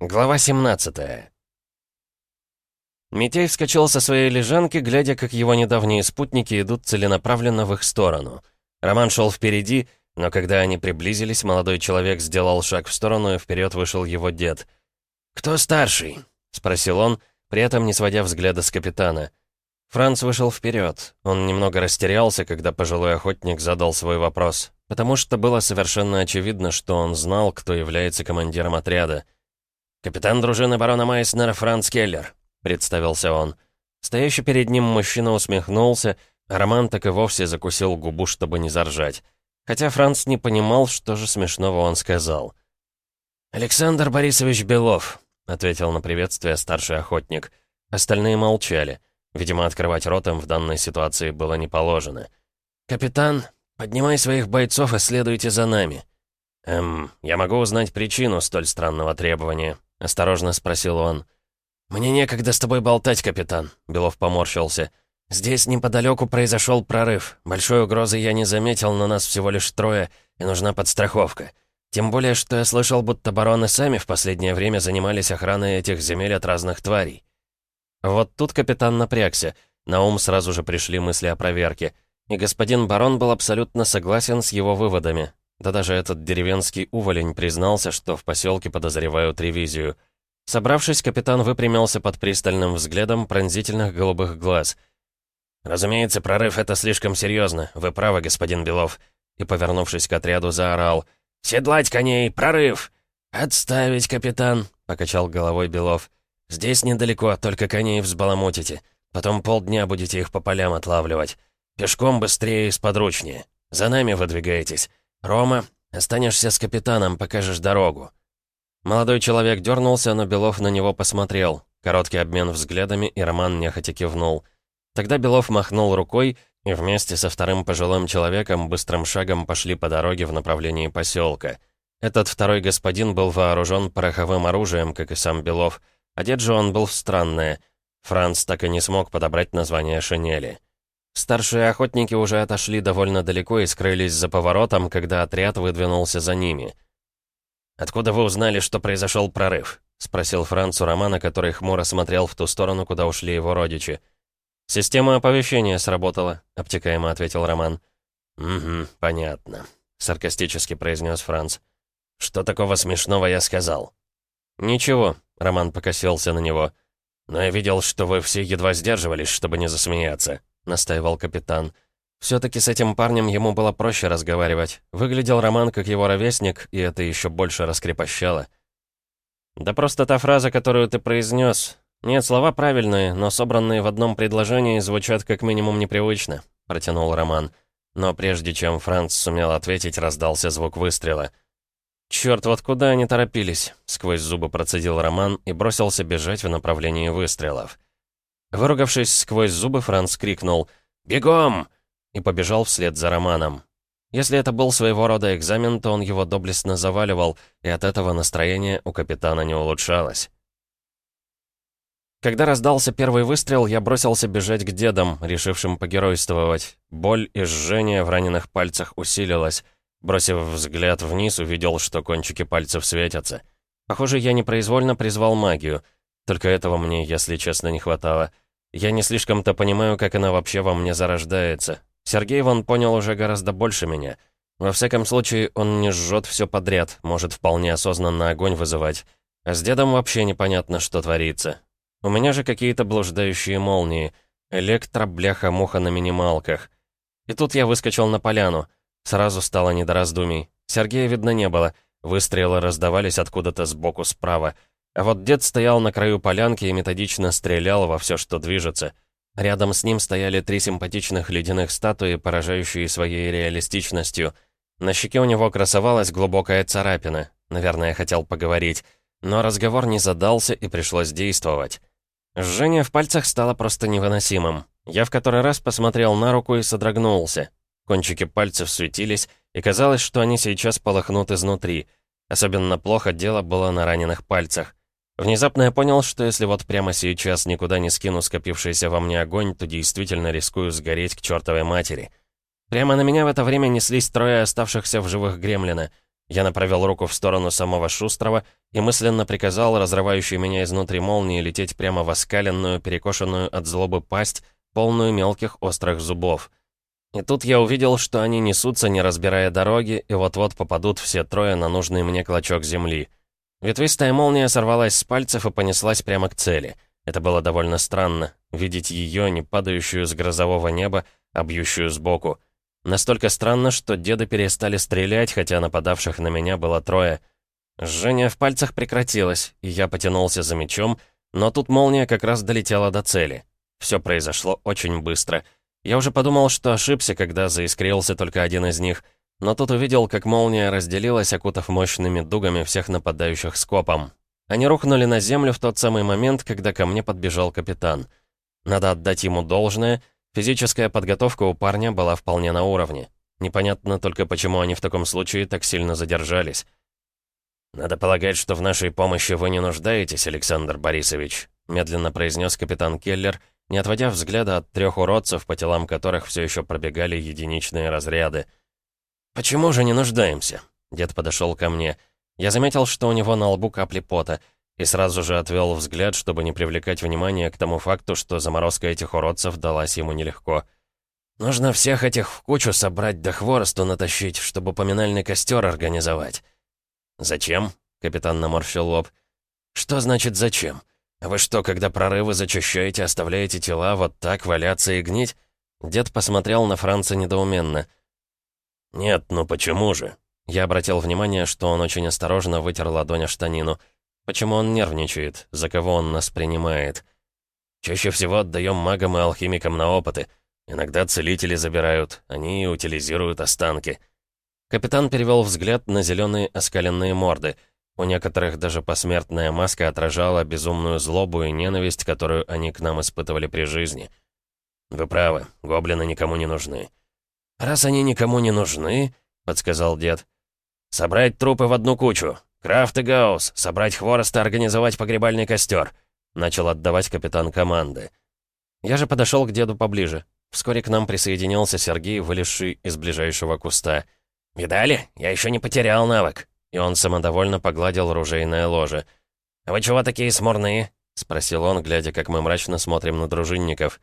Глава 17 Митей вскочил со своей лежанки, глядя, как его недавние спутники идут целенаправленно в их сторону. Роман шел впереди, но когда они приблизились, молодой человек сделал шаг в сторону, и вперед вышел его дед. «Кто старший?» — спросил он, при этом не сводя взгляда с капитана. Франц вышел вперед. Он немного растерялся, когда пожилой охотник задал свой вопрос, потому что было совершенно очевидно, что он знал, кто является командиром отряда. «Капитан дружины барона Майснера Франц Келлер», — представился он. Стоящий перед ним мужчина усмехнулся, а Роман так и вовсе закусил губу, чтобы не заржать. Хотя Франц не понимал, что же смешного он сказал. «Александр Борисович Белов», — ответил на приветствие старший охотник. Остальные молчали. Видимо, открывать рот им в данной ситуации было не положено. «Капитан, поднимай своих бойцов и следуйте за нами». «Эм, я могу узнать причину столь странного требования», — осторожно спросил он. «Мне некогда с тобой болтать, капитан», — Белов поморщился. «Здесь неподалеку произошел прорыв. Большой угрозы я не заметил, но нас всего лишь трое, и нужна подстраховка. Тем более, что я слышал, будто бароны сами в последнее время занимались охраной этих земель от разных тварей». Вот тут капитан напрягся. На ум сразу же пришли мысли о проверке. И господин барон был абсолютно согласен с его выводами. Да даже этот деревенский уволень признался, что в поселке подозревают ревизию. Собравшись, капитан выпрямился под пристальным взглядом пронзительных голубых глаз. «Разумеется, прорыв — это слишком серьезно. Вы правы, господин Белов». И, повернувшись к отряду, заорал. «Седлать коней! Прорыв!» «Отставить, капитан!» — покачал головой Белов. «Здесь недалеко, только коней взбаламутите. Потом полдня будете их по полям отлавливать. Пешком быстрее и сподручнее. За нами выдвигаетесь. «Рома, останешься с капитаном, покажешь дорогу». Молодой человек дернулся, но Белов на него посмотрел. Короткий обмен взглядами, и Роман нехотя кивнул. Тогда Белов махнул рукой, и вместе со вторым пожилым человеком быстрым шагом пошли по дороге в направлении поселка. Этот второй господин был вооружен пороховым оружием, как и сам Белов. Одет же он был в странное. Франц так и не смог подобрать название шинели. Старшие охотники уже отошли довольно далеко и скрылись за поворотом, когда отряд выдвинулся за ними. «Откуда вы узнали, что произошел прорыв?» — спросил Франц у Романа, который хмуро смотрел в ту сторону, куда ушли его родичи. «Система оповещения сработала», — обтекаемо ответил Роман. «Угу, понятно», — саркастически произнес Франц. «Что такого смешного я сказал?» «Ничего», — Роман покосился на него. «Но я видел, что вы все едва сдерживались, чтобы не засмеяться» настаивал капитан. Все-таки с этим парнем ему было проще разговаривать. Выглядел Роман как его ровесник, и это еще больше раскрепощало. «Да просто та фраза, которую ты произнес. Нет, слова правильные, но собранные в одном предложении звучат как минимум непривычно», — протянул Роман. Но прежде чем Франц сумел ответить, раздался звук выстрела. «Черт, вот куда они торопились?» — сквозь зубы процедил Роман и бросился бежать в направлении выстрелов. Выругавшись сквозь зубы, Франц крикнул «Бегом!» и побежал вслед за Романом. Если это был своего рода экзамен, то он его доблестно заваливал, и от этого настроение у капитана не улучшалось. Когда раздался первый выстрел, я бросился бежать к дедам, решившим погеройствовать. Боль и жжение в раненых пальцах усилилась. Бросив взгляд вниз, увидел, что кончики пальцев светятся. Похоже, я непроизвольно призвал магию — только этого мне, если честно, не хватало. Я не слишком-то понимаю, как она вообще во мне зарождается. Сергей вон понял уже гораздо больше меня. Во всяком случае, он не жжет все подряд, может вполне осознанно огонь вызывать. А с дедом вообще непонятно, что творится. У меня же какие-то блуждающие молнии. Электро-бляха-муха на минималках. И тут я выскочил на поляну. Сразу стало не до раздумий. Сергея видно не было. Выстрелы раздавались откуда-то сбоку справа. А вот дед стоял на краю полянки и методично стрелял во все, что движется. Рядом с ним стояли три симпатичных ледяных статуи, поражающие своей реалистичностью. На щеке у него красовалась глубокая царапина. Наверное, хотел поговорить. Но разговор не задался, и пришлось действовать. Жжение в пальцах стало просто невыносимым. Я в который раз посмотрел на руку и содрогнулся. Кончики пальцев светились, и казалось, что они сейчас полыхнут изнутри. Особенно плохо дело было на раненых пальцах. Внезапно я понял, что если вот прямо сейчас никуда не скину скопившийся во мне огонь, то действительно рискую сгореть к чертовой матери. Прямо на меня в это время неслись трое оставшихся в живых гремлина. Я направил руку в сторону самого Шустрого и мысленно приказал разрывающей меня изнутри молнии лететь прямо в оскаленную, перекошенную от злобы пасть, полную мелких острых зубов. И тут я увидел, что они несутся, не разбирая дороги, и вот-вот попадут все трое на нужный мне клочок земли. Ветвистая молния сорвалась с пальцев и понеслась прямо к цели. Это было довольно странно, видеть ее, не падающую с грозового неба, а бьющую сбоку. Настолько странно, что деды перестали стрелять, хотя нападавших на меня было трое. Жжение в пальцах прекратилось, и я потянулся за мечом, но тут молния как раз долетела до цели. Все произошло очень быстро — я уже подумал, что ошибся, когда заискрился только один из них, но тут увидел, как молния разделилась, окутав мощными дугами всех нападающих скопом. Они рухнули на землю в тот самый момент, когда ко мне подбежал капитан. Надо отдать ему должное, физическая подготовка у парня была вполне на уровне. Непонятно только, почему они в таком случае так сильно задержались. «Надо полагать, что в нашей помощи вы не нуждаетесь, Александр Борисович», медленно произнес капитан Келлер, не отводя взгляда от трех уродцев, по телам которых все еще пробегали единичные разряды. «Почему же не нуждаемся?» Дед подошел ко мне. Я заметил, что у него на лбу капли пота, и сразу же отвел взгляд, чтобы не привлекать внимание к тому факту, что заморозка этих уродцев далась ему нелегко. «Нужно всех этих в кучу собрать до хворосту натащить, чтобы поминальный костер организовать». «Зачем?» — капитан наморщил лоб. «Что значит «зачем»? «Вы что, когда прорывы зачищаете, оставляете тела вот так валяться и гнить?» Дед посмотрел на Франца недоуменно. «Нет, ну почему же?» Я обратил внимание, что он очень осторожно вытер ладонь о штанину. Почему он нервничает? За кого он нас принимает? Чаще всего отдаем магам и алхимикам на опыты. Иногда целители забирают, они утилизируют останки. Капитан перевел взгляд на зеленые оскаленные морды — у некоторых даже посмертная маска отражала безумную злобу и ненависть, которую они к нам испытывали при жизни. «Вы правы, гоблины никому не нужны». «Раз они никому не нужны», — подсказал дед, — «собрать трупы в одну кучу. Крафт и Гаусс, собрать хворост и организовать погребальный костер», — начал отдавать капитан команды. Я же подошел к деду поближе. Вскоре к нам присоединился Сергей, вылезший из ближайшего куста. «Видали? Я еще не потерял навык», и он самодовольно погладил ружейное ложе. «А вы чего такие смурные?» — спросил он, глядя, как мы мрачно смотрим на дружинников.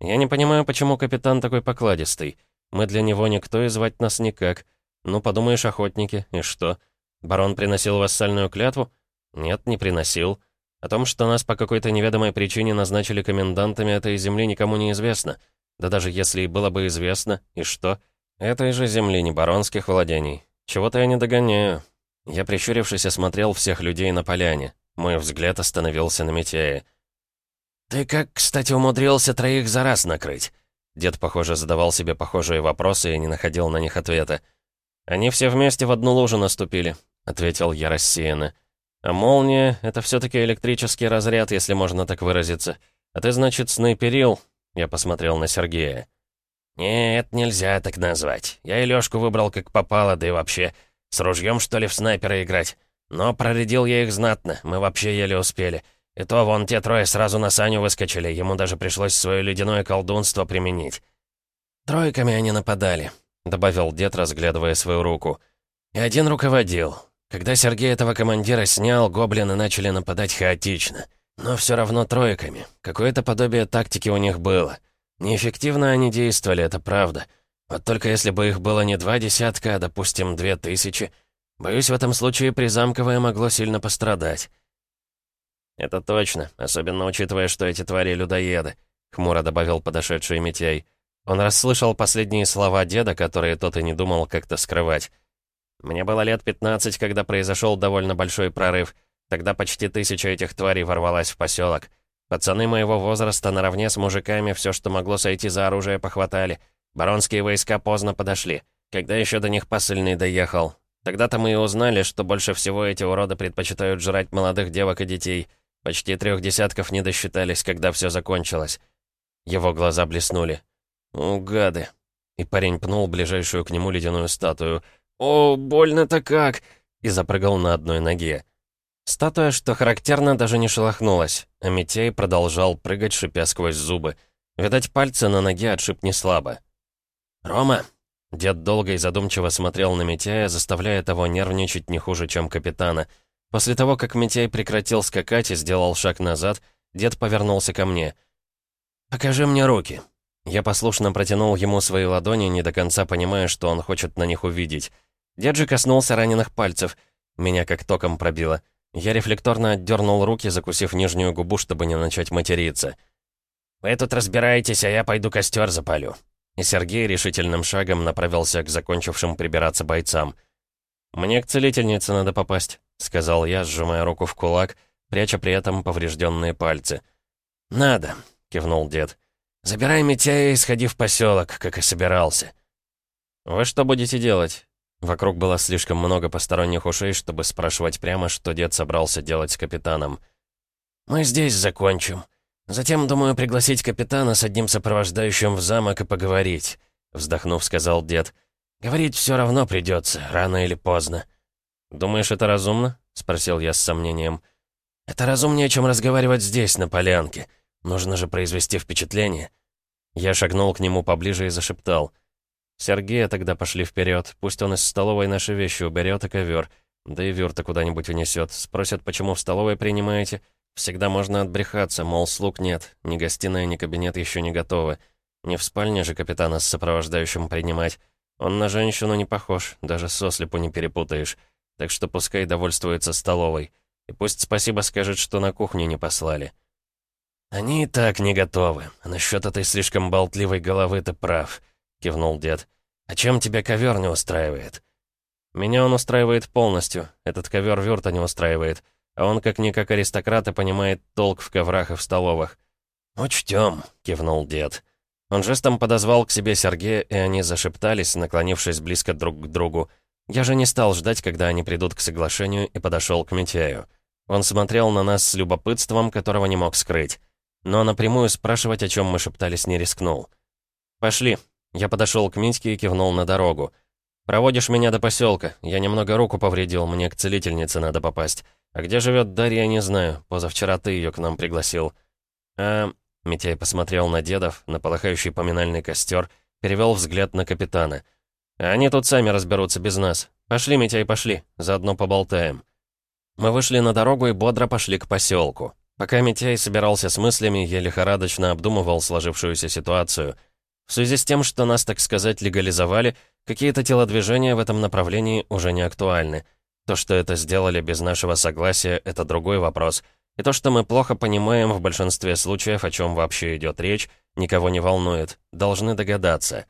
«Я не понимаю, почему капитан такой покладистый. Мы для него никто и звать нас никак. Ну, подумаешь, охотники, и что? Барон приносил вассальную клятву? Нет, не приносил. О том, что нас по какой-то неведомой причине назначили комендантами этой земли, никому не известно. Да даже если и было бы известно, и что? Этой же земли, не баронских владений. «Чего-то я не догоняю». Я, прищурившись, осмотрел всех людей на поляне. Мой взгляд остановился на Митяе. «Ты как, кстати, умудрился троих за раз накрыть?» Дед, похоже, задавал себе похожие вопросы и не находил на них ответа. «Они все вместе в одну лужу наступили», — ответил я рассеянно. «А молния — это все-таки электрический разряд, если можно так выразиться. А ты, значит, снайперил?» Я посмотрел на Сергея. «Нет, нельзя так назвать. Я и Лёшку выбрал как попало, да и вообще. С ружьем, что ли, в снайпера играть? Но проредил я их знатно, мы вообще еле успели. И то вон те трое сразу на Саню выскочили, ему даже пришлось свое ледяное колдунство применить». «Тройками они нападали», — добавил дед, разглядывая свою руку. «И один руководил. Когда Сергей этого командира снял, гоблины начали нападать хаотично. Но все равно тройками. Какое-то подобие тактики у них было». Неэффективно они действовали, это правда. Вот только если бы их было не два десятка, а, допустим, две тысячи, боюсь, в этом случае призамковое могло сильно пострадать. «Это точно, особенно учитывая, что эти твари людоеды», — хмуро добавил подошедший Митяй. Он расслышал последние слова деда, которые тот и не думал как-то скрывать. «Мне было лет 15, когда произошел довольно большой прорыв. Тогда почти тысяча этих тварей ворвалась в поселок. Пацаны моего возраста наравне с мужиками все, что могло сойти за оружие, похватали. Баронские войска поздно подошли. Когда еще до них посыльный доехал. Тогда-то мы и узнали, что больше всего эти уроды предпочитают жрать молодых девок и детей. Почти трех десятков не досчитались, когда все закончилось. Его глаза блеснули. «У, гады!» И парень пнул ближайшую к нему ледяную статую. «О, больно-то как!» И запрыгал на одной ноге. Статуя, что характерно, даже не шелохнулась, а Митей продолжал прыгать, шипя сквозь зубы. Видать, пальцы на ноге отшиб не слабо. «Рома!» Дед долго и задумчиво смотрел на Митяя, заставляя того нервничать не хуже, чем капитана. После того, как Митяй прекратил скакать и сделал шаг назад, дед повернулся ко мне. «Покажи мне руки». Я послушно протянул ему свои ладони, не до конца понимая, что он хочет на них увидеть. Дед же коснулся раненых пальцев. Меня как током пробило. Я рефлекторно отдернул руки, закусив нижнюю губу, чтобы не начать материться. «Вы тут разбираетесь, а я пойду костер запалю». И Сергей решительным шагом направился к закончившим прибираться бойцам. «Мне к целительнице надо попасть», — сказал я, сжимая руку в кулак, пряча при этом поврежденные пальцы. «Надо», — кивнул дед. «Забирай Митяя и сходи в поселок, как и собирался». «Вы что будете делать?» Вокруг было слишком много посторонних ушей, чтобы спрашивать прямо, что дед собрался делать с капитаном. «Мы здесь закончим. Затем, думаю, пригласить капитана с одним сопровождающим в замок и поговорить», — вздохнув, сказал дед. «Говорить все равно придется, рано или поздно». «Думаешь, это разумно?» — спросил я с сомнением. «Это разумнее, чем разговаривать здесь, на полянке. Нужно же произвести впечатление». Я шагнул к нему поближе и зашептал — Сергея тогда пошли вперед. Пусть он из столовой наши вещи уберет и ковер. Да и Вюрта куда-нибудь унесет. Спросят, почему в столовой принимаете. Всегда можно отбрехаться, мол, слуг нет. Ни гостиная, ни кабинет еще не готовы. Не в спальне же капитана с сопровождающим принимать. Он на женщину не похож, даже сослепу не перепутаешь. Так что пускай довольствуется столовой. И пусть спасибо скажет, что на кухню не послали. «Они и так не готовы. А насчет этой слишком болтливой головы ты прав». — кивнул дед. «А чем тебя ковер не устраивает?» «Меня он устраивает полностью. Этот ковер Вюрта не устраивает. А он, как-никак аристократ, и понимает толк в коврах и в столовых». «Учтем», — кивнул дед. Он жестом подозвал к себе Сергея, и они зашептались, наклонившись близко друг к другу. Я же не стал ждать, когда они придут к соглашению, и подошел к Митяю. Он смотрел на нас с любопытством, которого не мог скрыть. Но напрямую спрашивать, о чем мы шептались, не рискнул. «Пошли», я подошел к Митьке и кивнул на дорогу. «Проводишь меня до поселка. Я немного руку повредил, мне к целительнице надо попасть. А где живет Дарья, не знаю. Позавчера ты ее к нам пригласил». «А...» Митяй посмотрел на дедов, на полыхающий поминальный костер, перевел взгляд на капитана. «Они тут сами разберутся без нас. Пошли, Митяй, пошли. Заодно поболтаем». Мы вышли на дорогу и бодро пошли к поселку. Пока Митяй собирался с мыслями, я лихорадочно обдумывал сложившуюся ситуацию — в связи с тем, что нас, так сказать, легализовали, какие-то телодвижения в этом направлении уже не актуальны. То, что это сделали без нашего согласия, это другой вопрос. И то, что мы плохо понимаем в большинстве случаев, о чем вообще идет речь, никого не волнует. Должны догадаться.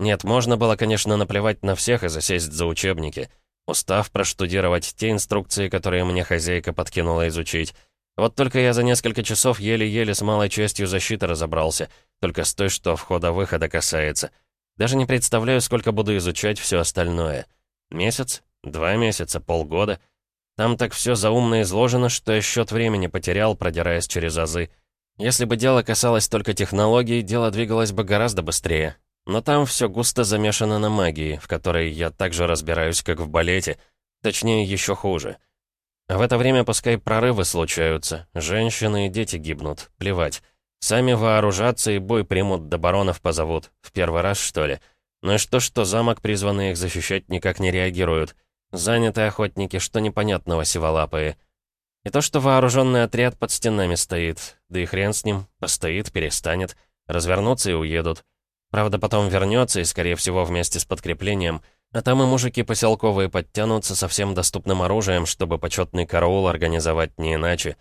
Нет, можно было, конечно, наплевать на всех и засесть за учебники. Устав проштудировать те инструкции, которые мне хозяйка подкинула изучить. Вот только я за несколько часов еле-еле с малой частью защиты разобрался, только с той, что входа-выхода касается. Даже не представляю, сколько буду изучать все остальное. Месяц? Два месяца? Полгода? Там так все заумно изложено, что я счет времени потерял, продираясь через азы. Если бы дело касалось только технологий, дело двигалось бы гораздо быстрее. Но там все густо замешано на магии, в которой я так же разбираюсь, как в балете. Точнее, еще хуже. А в это время пускай прорывы случаются, женщины и дети гибнут, плевать. Сами вооружатся и бой примут, до баронов позовут. В первый раз, что ли? Ну и что, что замок, призванный их защищать, никак не реагируют. Заняты охотники, что непонятного сиволапые. И то, что вооруженный отряд под стенами стоит. Да и хрен с ним, постоит, перестанет. Развернутся и уедут. Правда, потом вернется и, скорее всего, вместе с подкреплением — а там и мужики поселковые подтянутся со всем доступным оружием, чтобы почетный караул организовать не иначе.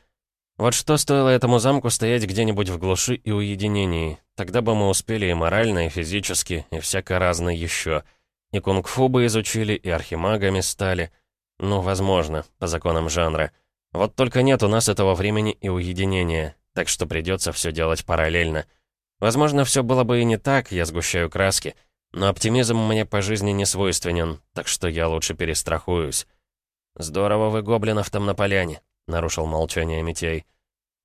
Вот что стоило этому замку стоять где-нибудь в глуши и уединении. Тогда бы мы успели и морально, и физически, и всяко разное еще. И кунг-фу бы изучили, и архимагами стали. Ну, возможно, по законам жанра. Вот только нет у нас этого времени и уединения, так что придется все делать параллельно. Возможно, все было бы и не так, я сгущаю краски — но оптимизм мне по жизни не свойственен, так что я лучше перестрахуюсь. «Здорово вы гоблинов там на поляне», — нарушил молчание Митей.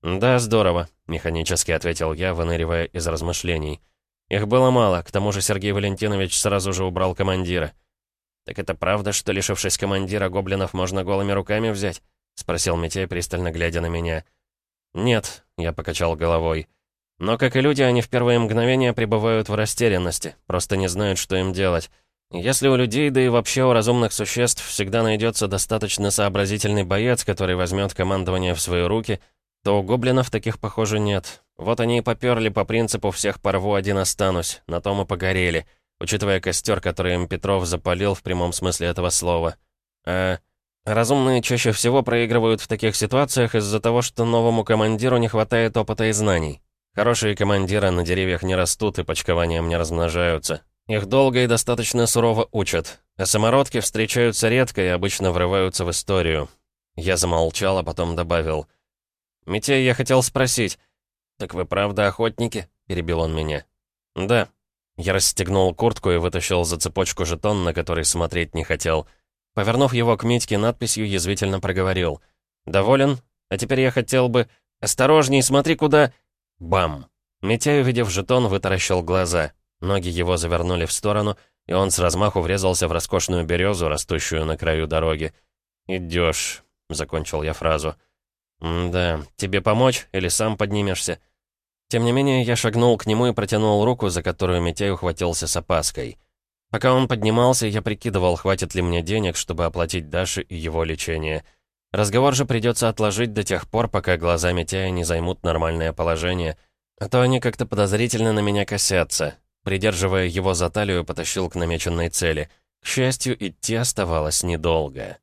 «Да, здорово», — механически ответил я, выныривая из размышлений. «Их было мало, к тому же Сергей Валентинович сразу же убрал командира». «Так это правда, что, лишившись командира, гоблинов можно голыми руками взять?» — спросил Митей, пристально глядя на меня. «Нет», — я покачал головой. Но, как и люди, они в первые мгновения пребывают в растерянности, просто не знают, что им делать. Если у людей, да и вообще у разумных существ всегда найдется достаточно сообразительный боец, который возьмет командование в свои руки, то у гоблинов таких, похоже, нет. Вот они и поперли по принципу «всех порву, один останусь», на том и погорели, учитывая костер, который им Петров запалил в прямом смысле этого слова. А разумные чаще всего проигрывают в таких ситуациях из-за того, что новому командиру не хватает опыта и знаний. Хорошие командиры на деревьях не растут и почкованием не размножаются. Их долго и достаточно сурово учат. А самородки встречаются редко и обычно врываются в историю. Я замолчал, а потом добавил. «Митей, я хотел спросить. Так вы правда охотники?» — перебил он меня. «Да». Я расстегнул куртку и вытащил за цепочку жетон, на который смотреть не хотел. Повернув его к Митьке надписью, язвительно проговорил. «Доволен? А теперь я хотел бы... Осторожней, смотри куда...» Бам! Митяй, увидев жетон, вытаращил глаза. Ноги его завернули в сторону, и он с размаху врезался в роскошную березу, растущую на краю дороги. «Идёшь», — закончил я фразу. «Да, тебе помочь или сам поднимешься?» Тем не менее, я шагнул к нему и протянул руку, за которую Митяй ухватился с опаской. Пока он поднимался, я прикидывал, хватит ли мне денег, чтобы оплатить Даше и его лечение. Разговор же придется отложить до тех пор, пока глаза Митяя не займут нормальное положение, а то они как-то подозрительно на меня косятся. Придерживая его за талию, потащил к намеченной цели. К счастью, идти оставалось недолго.